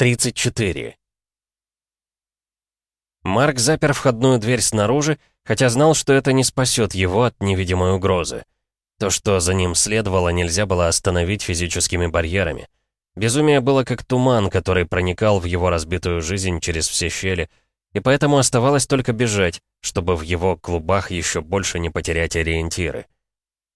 34. Марк запер входную дверь снаружи, хотя знал, что это не спасет его от невидимой угрозы. То, что за ним следовало, нельзя было остановить физическими барьерами. Безумие было как туман, который проникал в его разбитую жизнь через все щели, и поэтому оставалось только бежать, чтобы в его клубах еще больше не потерять ориентиры.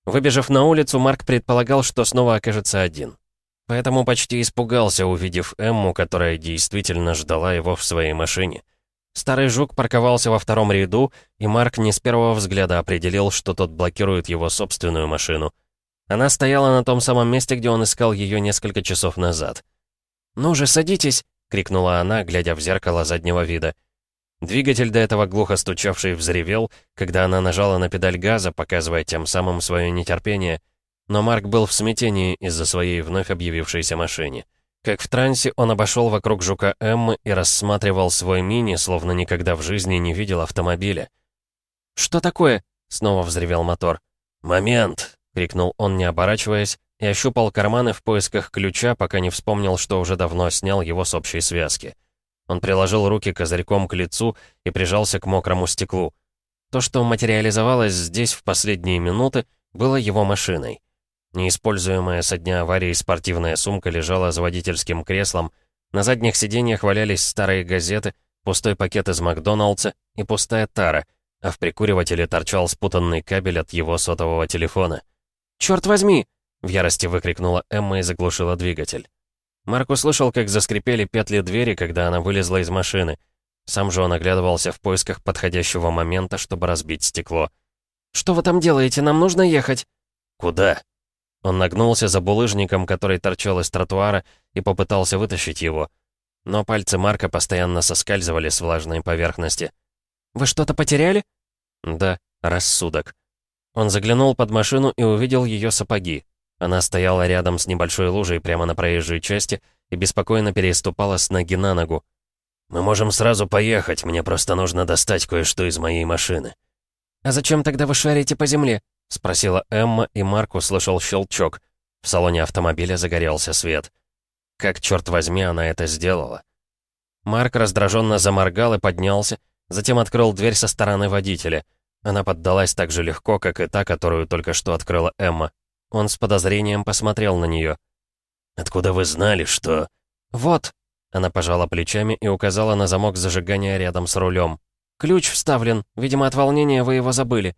Выбежав на улицу, Марк предполагал, что снова окажется один. Поэтому почти испугался, увидев Эмму, которая действительно ждала его в своей машине. Старый жук парковался во втором ряду, и Марк не с первого взгляда определил, что тот блокирует его собственную машину. Она стояла на том самом месте, где он искал ее несколько часов назад. «Ну же, садитесь!» — крикнула она, глядя в зеркало заднего вида. Двигатель, до этого глухо стучавший, взревел, когда она нажала на педаль газа, показывая тем самым свое нетерпение — но Марк был в смятении из-за своей вновь объявившейся машине. Как в трансе, он обошел вокруг жука Эммы и рассматривал свой мини, словно никогда в жизни не видел автомобиля. «Что такое?» — снова взревел мотор. «Момент!» — крикнул он, не оборачиваясь, и ощупал карманы в поисках ключа, пока не вспомнил, что уже давно снял его с общей связки. Он приложил руки козырьком к лицу и прижался к мокрому стеклу. То, что материализовалось здесь в последние минуты, было его машиной. Неиспользуемая со дня аварии спортивная сумка лежала за водительским креслом, на задних сиденьях валялись старые газеты, пустой пакет из Макдоналдса и пустая тара, а в прикуривателе торчал спутанный кабель от его сотового телефона. «Чёрт возьми!» — в ярости выкрикнула Эмма и заглушила двигатель. Марк услышал, как заскрипели петли двери, когда она вылезла из машины. Сам же он оглядывался в поисках подходящего момента, чтобы разбить стекло. «Что вы там делаете? Нам нужно ехать!» «Куда?» Он нагнулся за булыжником, который торчал из тротуара, и попытался вытащить его. Но пальцы Марка постоянно соскальзывали с влажной поверхности. «Вы что-то потеряли?» «Да, рассудок». Он заглянул под машину и увидел ее сапоги. Она стояла рядом с небольшой лужей прямо на проезжей части и беспокойно переступала с ноги на ногу. «Мы можем сразу поехать, мне просто нужно достать кое-что из моей машины». «А зачем тогда вы шарите по земле?» — спросила Эмма, и Марк услышал щелчок. В салоне автомобиля загорелся свет. Как, черт возьми, она это сделала? Марк раздраженно заморгал и поднялся, затем открыл дверь со стороны водителя. Она поддалась так же легко, как и та, которую только что открыла Эмма. Он с подозрением посмотрел на нее. «Откуда вы знали, что...» «Вот!» Она пожала плечами и указала на замок зажигания рядом с рулем. «Ключ вставлен. Видимо, от волнения вы его забыли».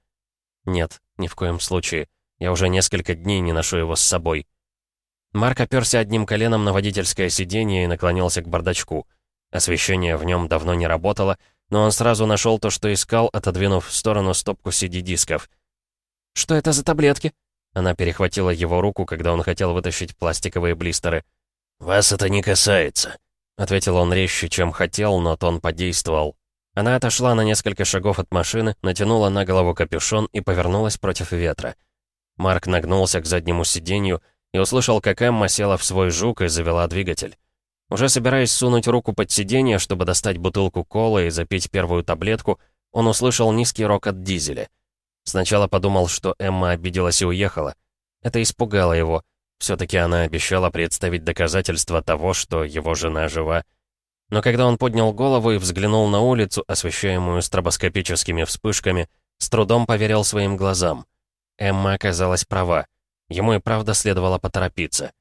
«Нет, ни в коем случае. Я уже несколько дней не ношу его с собой». Марк оперся одним коленом на водительское сиденье и наклонился к бардачку. Освещение в нем давно не работало, но он сразу нашел то, что искал, отодвинув в сторону стопку CD-дисков. «Что это за таблетки?» Она перехватила его руку, когда он хотел вытащить пластиковые блистеры. «Вас это не касается», — ответил он резче, чем хотел, но тон подействовал. Она отошла на несколько шагов от машины, натянула на голову капюшон и повернулась против ветра. Марк нагнулся к заднему сиденью и услышал, как Эмма села в свой жук и завела двигатель. Уже собираясь сунуть руку под сиденье, чтобы достать бутылку колы и запить первую таблетку, он услышал низкий рок от дизеля. Сначала подумал, что Эмма обиделась и уехала. Это испугало его. Все-таки она обещала представить доказательства того, что его жена жива. Но когда он поднял голову и взглянул на улицу, освещаемую стробоскопическими вспышками, с трудом поверил своим глазам. Эмма оказалась права. Ему и правда следовало поторопиться.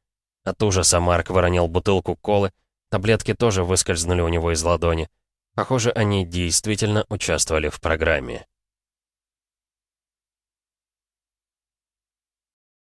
От ужаса Марк выронил бутылку колы, таблетки тоже выскользнули у него из ладони. Похоже, они действительно участвовали в программе.